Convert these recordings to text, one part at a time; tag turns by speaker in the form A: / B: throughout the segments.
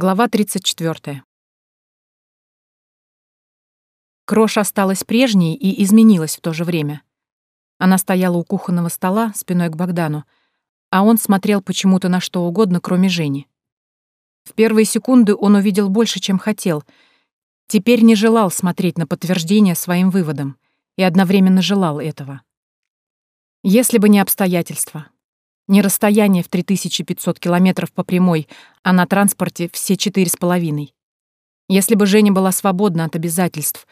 A: Глава 34. Крош осталась прежней и изменилась в то же время. Она стояла у кухонного стола, спиной к Богдану, а он смотрел почему-то на что угодно, кроме Жени. В первые секунды он увидел больше, чем хотел. Теперь не желал смотреть на подтверждение своим выводам и одновременно желал этого. Если бы не обстоятельства, не расстояние в 3500 километров по прямой, а на транспорте все четыре с половиной. Если бы Женя была свободна от обязательств,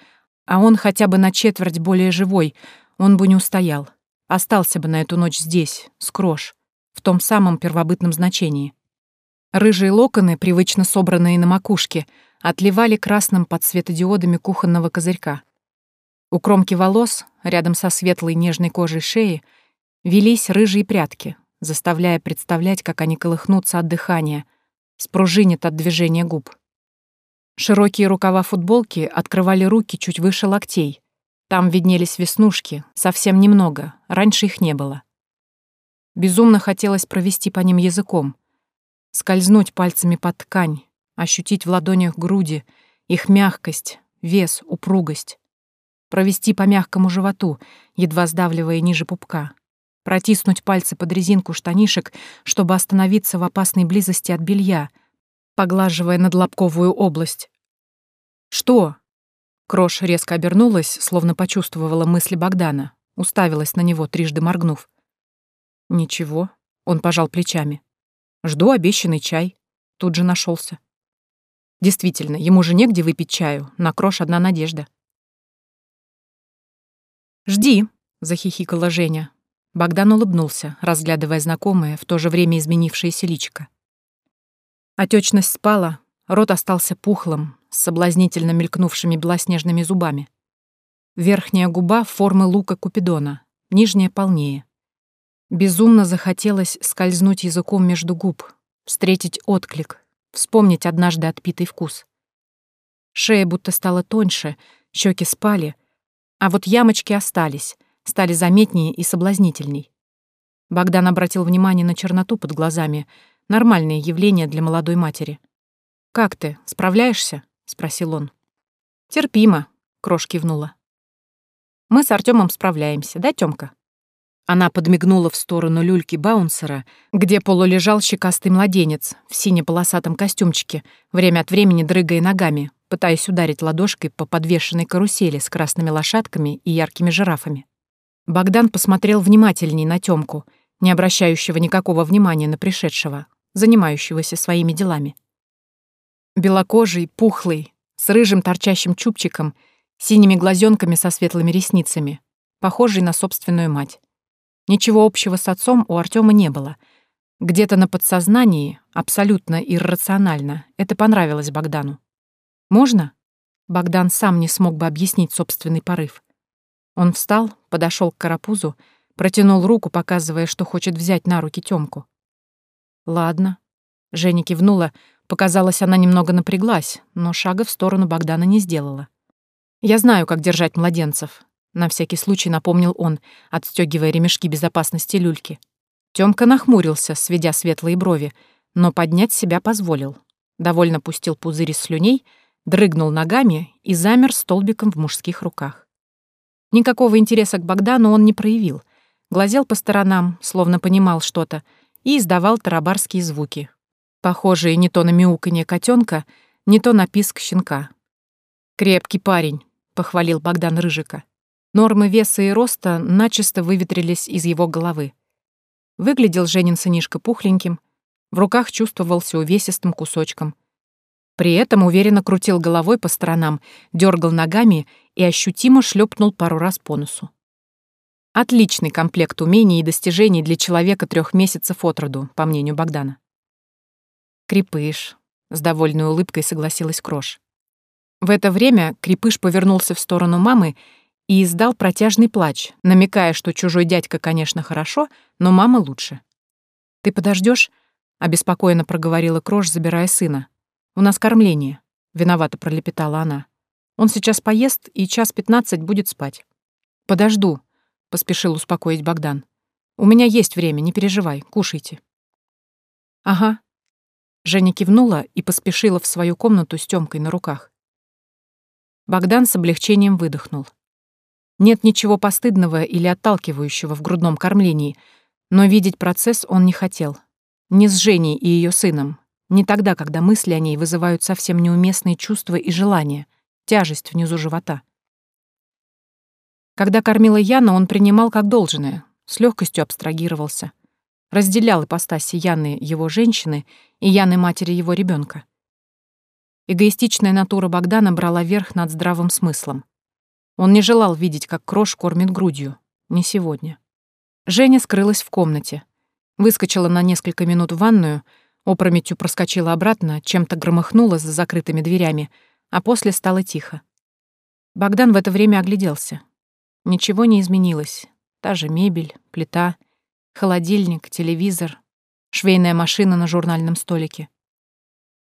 A: а он хотя бы на четверть более живой, он бы не устоял. Остался бы на эту ночь здесь, с крош, в том самом первобытном значении. Рыжие локоны, привычно собранные на макушке, отливали красным под светодиодами кухонного козырька. У кромки волос, рядом со светлой нежной кожей шеи, велись рыжие прятки, заставляя представлять, как они колыхнутся от дыхания, спружинят от движения губ. Широкие рукава футболки открывали руки чуть выше локтей. Там виднелись веснушки, совсем немного, раньше их не было. Безумно хотелось провести по ним языком, скользнуть пальцами под ткань, ощутить в ладонях груди, их мягкость, вес, упругость. Провести по мягкому животу, едва сдавливая ниже пупка протиснуть пальцы под резинку штанишек, чтобы остановиться в опасной близости от белья, поглаживая надлобковую область. «Что?» Крош резко обернулась, словно почувствовала мысли Богдана, уставилась на него, трижды моргнув. «Ничего», — он пожал плечами. «Жду обещанный чай». Тут же нашелся. Действительно, ему же негде выпить чаю, на Крош одна надежда. «Жди», — захихикала Женя, Богдан улыбнулся, разглядывая знакомое, в то же время изменившееся личико. Отечность спала, рот остался пухлым, с соблазнительно мелькнувшими белоснежными зубами. Верхняя губа формы лука Купидона, нижняя полнее. Безумно захотелось скользнуть языком между губ, встретить отклик, вспомнить однажды отпитый вкус. Шея будто стала тоньше, щеки спали, а вот ямочки остались, стали заметнее и соблазнительней. Богдан обратил внимание на черноту под глазами, нормальное явление для молодой матери. «Как ты, справляешься?» — спросил он. «Терпимо», — Крош кивнула. «Мы с Артемом справляемся, да, Тёмка?» Она подмигнула в сторону люльки баунсера, где полулежал щекастый младенец в сине-полосатом костюмчике, время от времени дрыгая ногами, пытаясь ударить ладошкой по подвешенной карусели с красными лошадками и яркими жирафами. Богдан посмотрел внимательней на Тёмку, не обращающего никакого внимания на пришедшего, занимающегося своими делами. Белокожий, пухлый, с рыжим торчащим чубчиком, синими глазенками со светлыми ресницами, похожий на собственную мать. Ничего общего с отцом у Артема не было. Где-то на подсознании, абсолютно иррационально, это понравилось Богдану. «Можно?» Богдан сам не смог бы объяснить собственный порыв. Он встал, подошел к карапузу, протянул руку, показывая, что хочет взять на руки Тёмку. «Ладно». Женя кивнула, показалось, она немного напряглась, но шага в сторону Богдана не сделала. «Я знаю, как держать младенцев», — на всякий случай напомнил он, отстёгивая ремешки безопасности люльки. Тёмка нахмурился, сведя светлые брови, но поднять себя позволил. Довольно пустил пузырь из слюней, дрыгнул ногами и замер столбиком в мужских руках. Никакого интереса к Богдану он не проявил. Глазел по сторонам, словно понимал что-то, и издавал тарабарские звуки, похожие не то на мяуканье котенка, не то на писк щенка. «Крепкий парень», — похвалил Богдан Рыжика. Нормы веса и роста начисто выветрились из его головы. Выглядел Женин сынишка пухленьким, в руках чувствовался увесистым кусочком — при этом уверенно крутил головой по сторонам, дергал ногами и ощутимо шлепнул пару раз по носу. Отличный комплект умений и достижений для человека трех месяцев от роду, по мнению Богдана. «Крепыш», — с довольной улыбкой согласилась Крош. В это время Крепыш повернулся в сторону мамы и издал протяжный плач, намекая, что чужой дядька, конечно, хорошо, но мама лучше. «Ты подождешь? обеспокоенно проговорила Крош, забирая сына. «У нас кормление», — виновато пролепетала она. «Он сейчас поест и час пятнадцать будет спать». «Подожду», — поспешил успокоить Богдан. «У меня есть время, не переживай, кушайте». «Ага». Женя кивнула и поспешила в свою комнату с Тёмкой на руках. Богдан с облегчением выдохнул. Нет ничего постыдного или отталкивающего в грудном кормлении, но видеть процесс он не хотел. Не с Женей и ее сыном. Не тогда, когда мысли о ней вызывают совсем неуместные чувства и желания, тяжесть внизу живота. Когда кормила Яна, он принимал как должное, с легкостью абстрагировался. Разделял ипостаси Яны его женщины и Яны матери его ребенка. Эгоистичная натура Богдана брала верх над здравым смыслом. Он не желал видеть, как Крош кормит грудью. Не сегодня. Женя скрылась в комнате. Выскочила на несколько минут в ванную, опрометью проскочила обратно, чем-то громыхнула за закрытыми дверями, а после стало тихо. Богдан в это время огляделся. Ничего не изменилось. Та же мебель, плита, холодильник, телевизор, швейная машина на журнальном столике.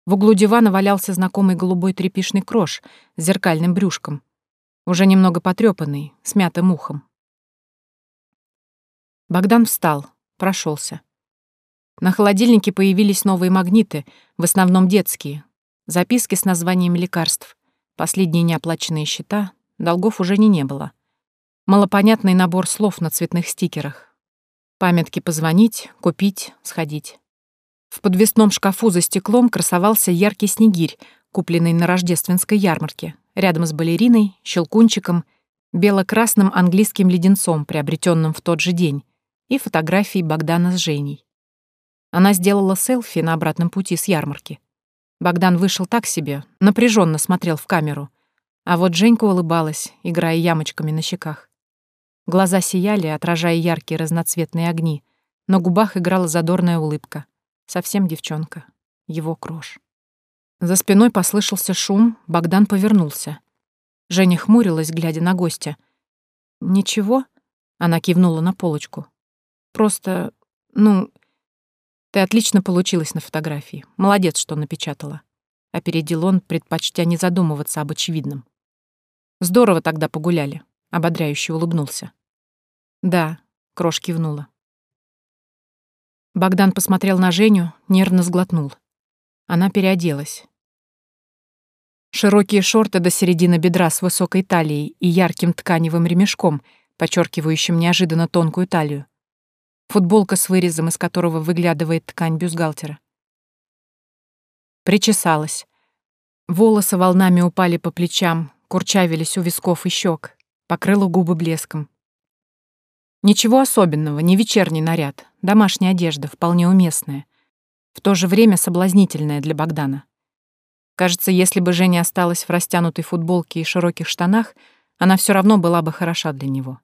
A: В углу дивана валялся знакомый голубой тряпишный крош с зеркальным брюшком, уже немного потрёпанный, с мятым ухом. Богдан встал, прошелся. На холодильнике появились новые магниты, в основном детские, записки с названиями лекарств, последние неоплаченные счета, долгов уже не, не было. Малопонятный набор слов на цветных стикерах. Памятки позвонить, купить, сходить. В подвесном шкафу за стеклом красовался яркий снегирь, купленный на рождественской ярмарке, рядом с балериной, щелкунчиком, бело-красным английским леденцом, приобретенным в тот же день, и фотографией Богдана с Женей. Она сделала селфи на обратном пути с ярмарки. Богдан вышел так себе, напряженно смотрел в камеру, а вот Женька улыбалась, играя ямочками на щеках. Глаза сияли, отражая яркие разноцветные огни. На губах играла задорная улыбка. Совсем девчонка. Его крош. За спиной послышался шум, Богдан повернулся. Женя хмурилась, глядя на гостя. «Ничего?» — она кивнула на полочку. «Просто... ну... Ты отлично получилась на фотографии. Молодец, что напечатала». Опередил он, предпочтя не задумываться об очевидном. «Здорово тогда погуляли ободряюще улыбнулся. «Да», — Крош кивнула. Богдан посмотрел на Женю, нервно сглотнул. Она переоделась. Широкие шорты до середины бедра с высокой талией и ярким тканевым ремешком, подчеркивающим неожиданно тонкую талию. Футболка с вырезом, из которого выглядывает ткань бюстгальтера. Причесалась. Волосы волнами упали по плечам, курчавились у висков и щек, покрыла губы блеском. Ничего особенного, не вечерний наряд, домашняя одежда, вполне уместная, в то же время соблазнительная для Богдана. Кажется, если бы Женя осталась в растянутой футболке и широких штанах, она все равно была бы хороша для него.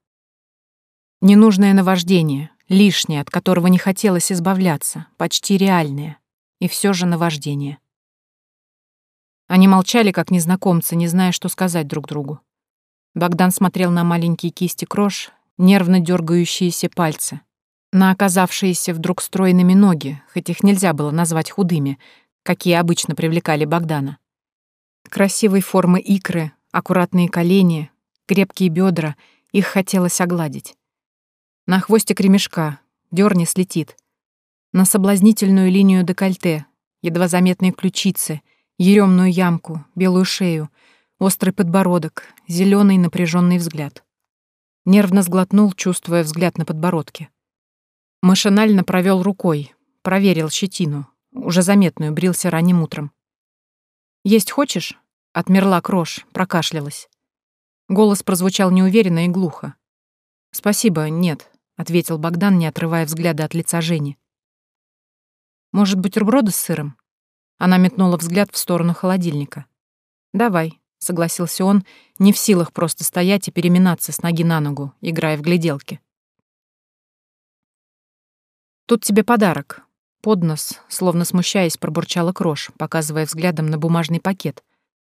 A: Ненужное наваждение, лишнее, от которого не хотелось избавляться, почти реальное, и все же наваждение. Они молчали, как незнакомцы, не зная, что сказать друг другу. Богдан смотрел на маленькие кисти крош, нервно дергающиеся пальцы, на оказавшиеся вдруг стройными ноги, хоть их нельзя было назвать худыми, какие обычно привлекали Богдана. Красивой формы икры, аккуратные колени, крепкие бедра, их хотелось огладить. На хвостик ремешка, дерни слетит. На соблазнительную линию декольте, едва заметные ключицы, еремную ямку, белую шею — Острый подбородок, зеленый напряженный взгляд. Нервно сглотнул, чувствуя взгляд на подбородке. Машинально провел рукой, проверил щетину, уже заметную, брился ранним утром. «Есть хочешь?» — отмерла крош, прокашлялась. Голос прозвучал неуверенно и глухо. «Спасибо, нет», — ответил Богдан, не отрывая взгляда от лица Жени. «Может, бутерброды с сыром?» Она метнула взгляд в сторону холодильника. «Давай», — согласился он, не в силах просто стоять и переминаться с ноги на ногу, играя в гляделки. «Тут тебе подарок». Поднос, словно смущаясь, пробурчала крош, показывая взглядом на бумажный пакет.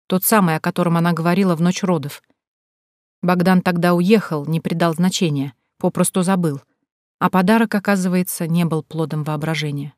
A: Тот самый, о котором она говорила в ночь родов. Богдан тогда уехал, не придал значения, попросту забыл. А подарок, оказывается, не был плодом воображения.